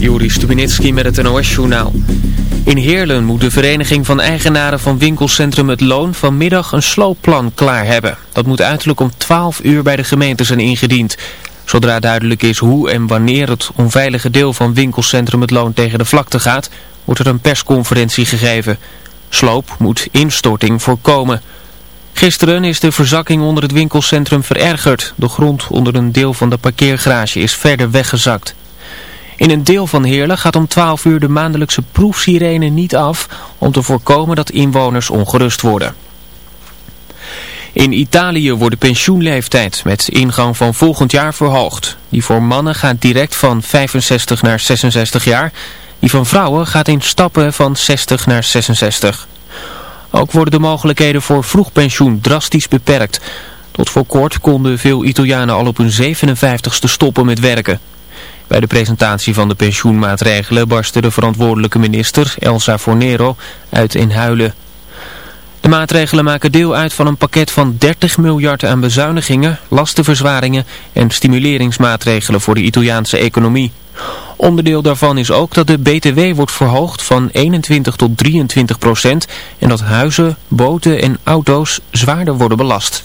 Joris Stubenitski met het NOS-journaal. In Heerlen moet de vereniging van eigenaren van winkelcentrum Het Loon vanmiddag een sloopplan klaar hebben. Dat moet uiterlijk om 12 uur bij de gemeente zijn ingediend. Zodra duidelijk is hoe en wanneer het onveilige deel van winkelcentrum Het Loon tegen de vlakte gaat, wordt er een persconferentie gegeven. Sloop moet instorting voorkomen. Gisteren is de verzakking onder het winkelcentrum verergerd. De grond onder een deel van de parkeergarage is verder weggezakt. In een deel van Heerlen gaat om 12 uur de maandelijkse proefsirene niet af om te voorkomen dat inwoners ongerust worden. In Italië wordt de pensioenleeftijd met ingang van volgend jaar verhoogd. Die voor mannen gaat direct van 65 naar 66 jaar. Die van vrouwen gaat in stappen van 60 naar 66. Ook worden de mogelijkheden voor vroegpensioen drastisch beperkt. Tot voor kort konden veel Italianen al op hun 57ste stoppen met werken. Bij de presentatie van de pensioenmaatregelen barstte de verantwoordelijke minister Elsa Fornero uit in huilen. De maatregelen maken deel uit van een pakket van 30 miljard aan bezuinigingen, lastenverzwaringen en stimuleringsmaatregelen voor de Italiaanse economie. Onderdeel daarvan is ook dat de BTW wordt verhoogd van 21 tot 23 procent en dat huizen, boten en auto's zwaarder worden belast.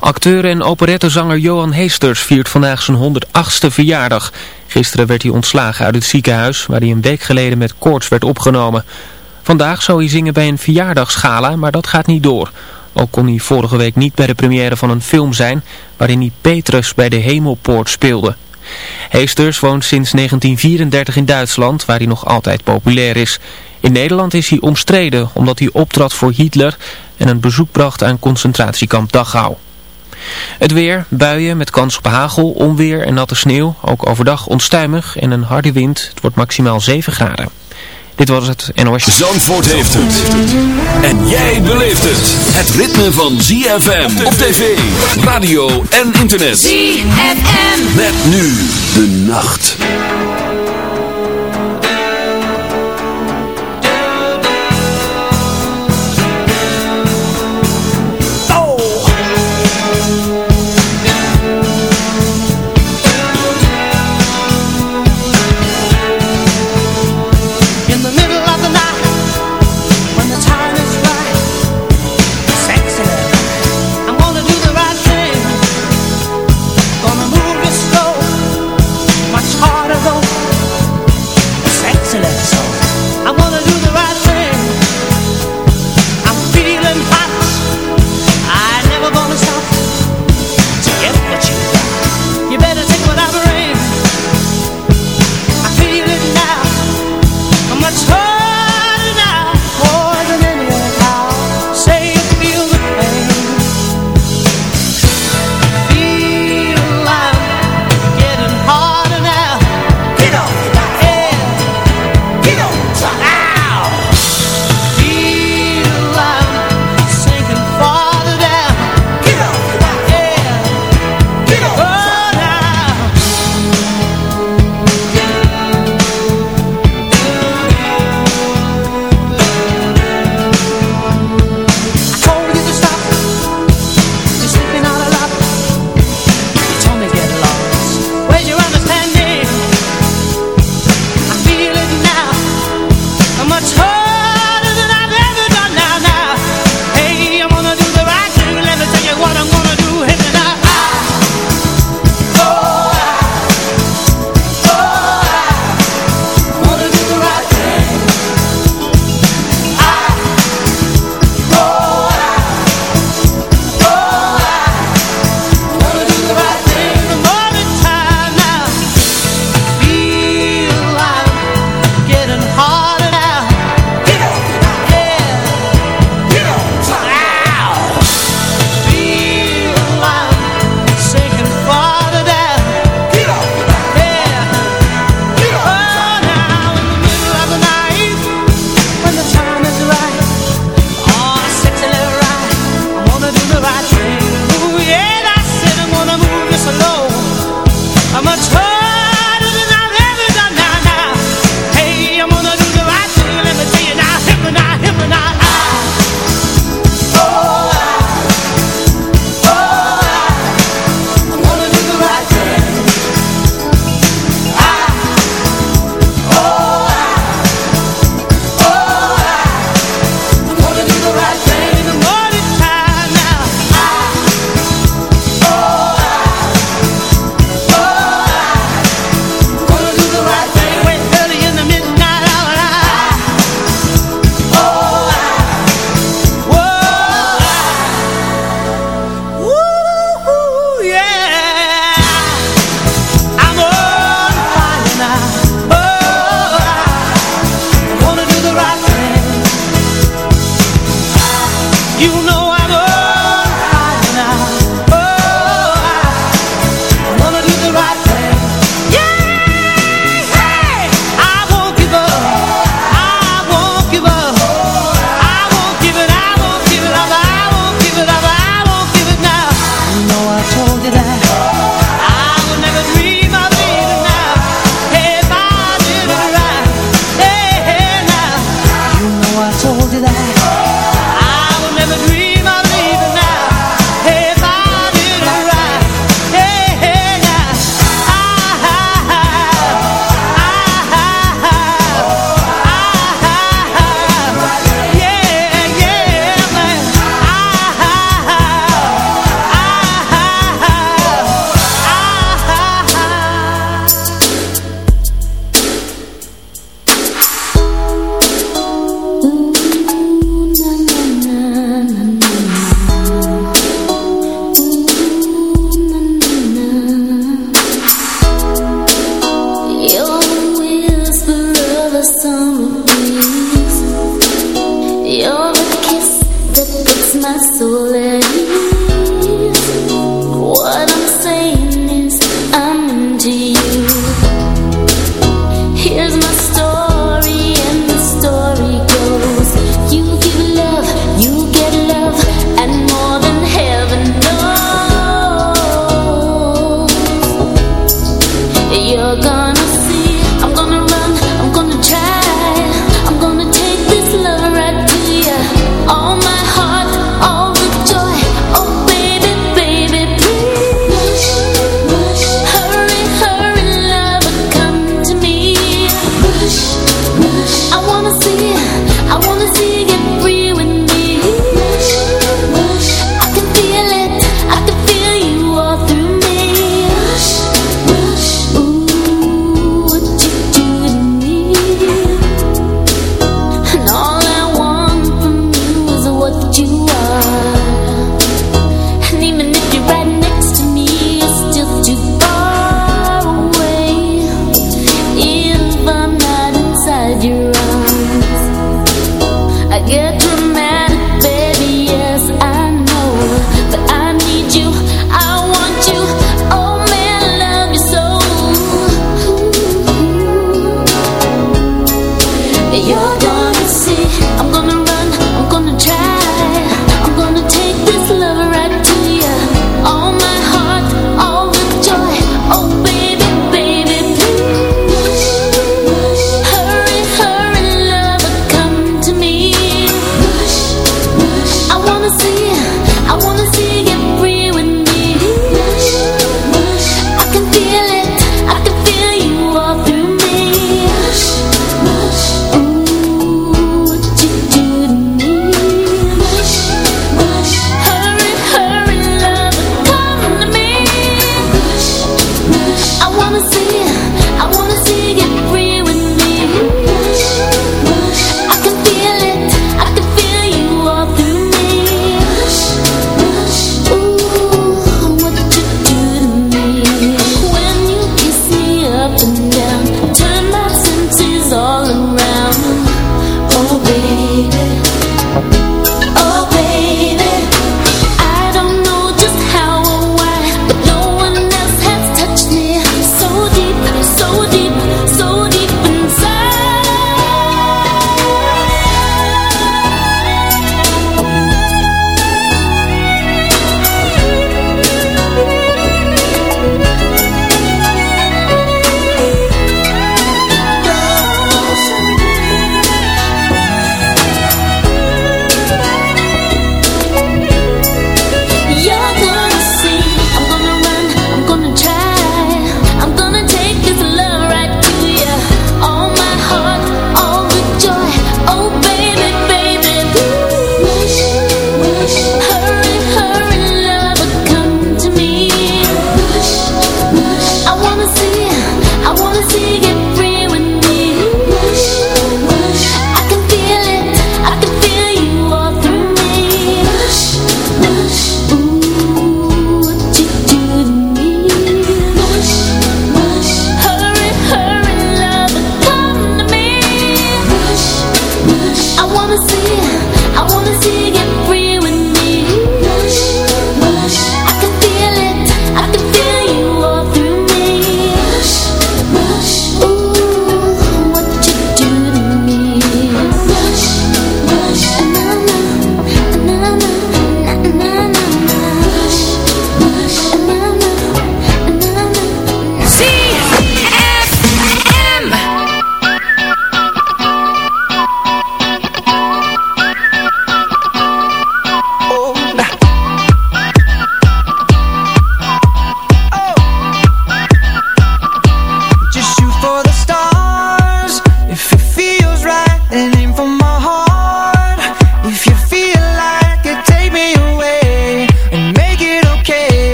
Acteur en operettezanger Johan Heesters viert vandaag zijn 108ste verjaardag. Gisteren werd hij ontslagen uit het ziekenhuis waar hij een week geleden met koorts werd opgenomen. Vandaag zou hij zingen bij een verjaardagsgala, maar dat gaat niet door. Ook kon hij vorige week niet bij de première van een film zijn waarin hij Petrus bij de Hemelpoort speelde. Heesters woont sinds 1934 in Duitsland, waar hij nog altijd populair is. In Nederland is hij omstreden omdat hij optrad voor Hitler en een bezoek bracht aan concentratiekamp Dachau. Het weer, buien met kans op hagel, onweer en natte sneeuw. Ook overdag onstuimig en een harde wind. Het wordt maximaal 7 graden. Dit was het NOS. Zandvoort heeft het. En jij beleeft het. Het ritme van ZFM op tv, radio en internet. ZFM. Met nu de nacht.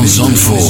van Zandvoort.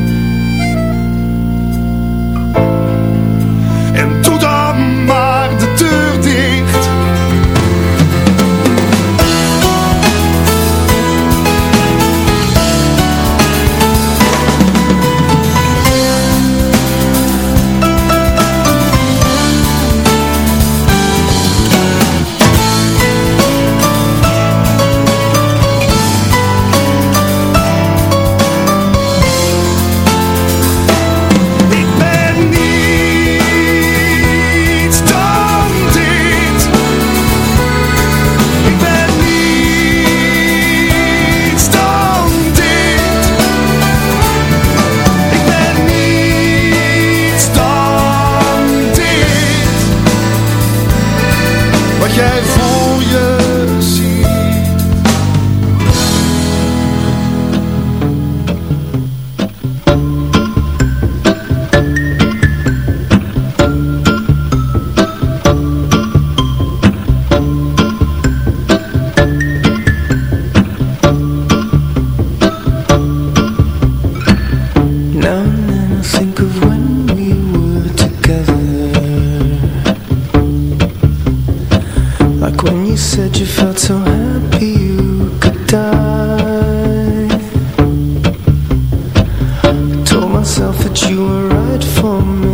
myself that you were right for me.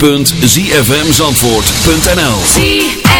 www.zfmzandvoort.nl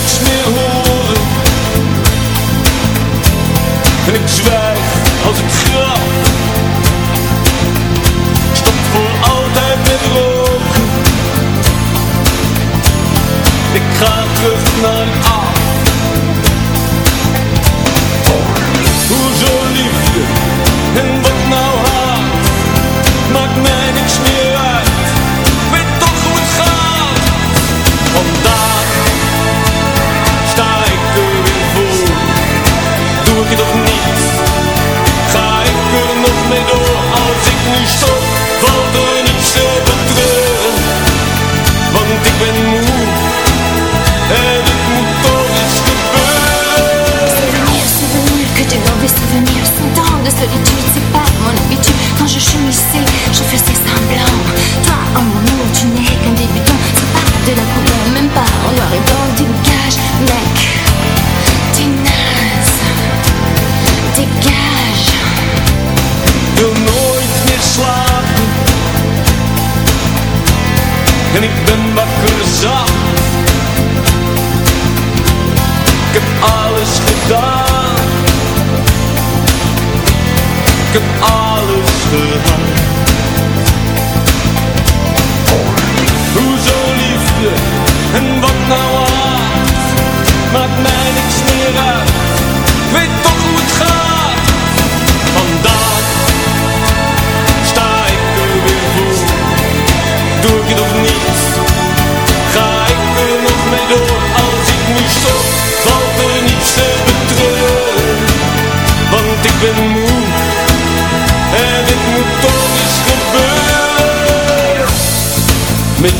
niks meer horen. En ik zwijg als ik graf. Stop voor altijd met roken. Ik ga terug naar Oh.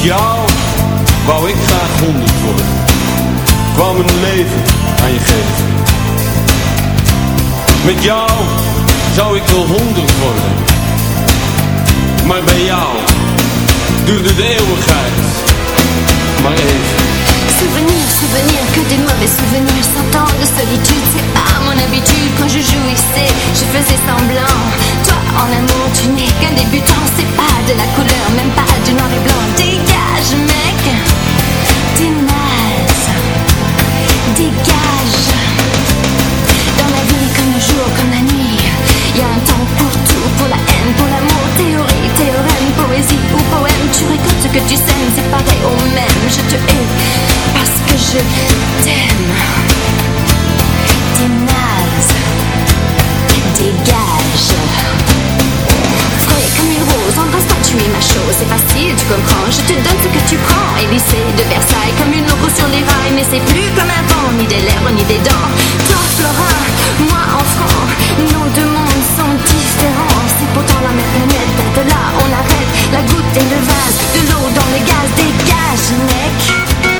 Met jou wou ik graag honderd worden. Kwam een leven aan je geven. Met jou zou ik wel honderd worden. Maar bij jou duurde de eeuwigheid maar even. Souvenirs, souvenirs, que des mauvais souvenirs. Cent ans de solitude, c'est pas mon habitude. Quand je jouissais, je faisais semblant. Toi, en amour, tu n'es qu'un débutant. C'est pas de la couleur, même pas du noir et blanc. Dégage, mec, t'es Dégage. Dans la vie, comme le jour, comme la nuit. Y a un temps pour tout, pour la haine, pour l'amour. Théorie, théorème, poésie ou poème. Tu récoltes ce que tu sèmes, c'est pareil au même. Je te hais je t'aime. T'es naze Dégage Frais comme une rose, embrasse-moi, tu es ma chose. C'est facile, tu comprends, je te donne ce que tu prends. Élysée de Versailles, comme une loco sur les rails. Mais c'est plus comme avant, ni des lèvres, ni des dents. Toi, Florin, moi, enfant Nos deux mondes sont différents. C'est pourtant la même planète, de là, on arrête. La goutte et le vase, de l'eau dans le gaz. Dégage, mec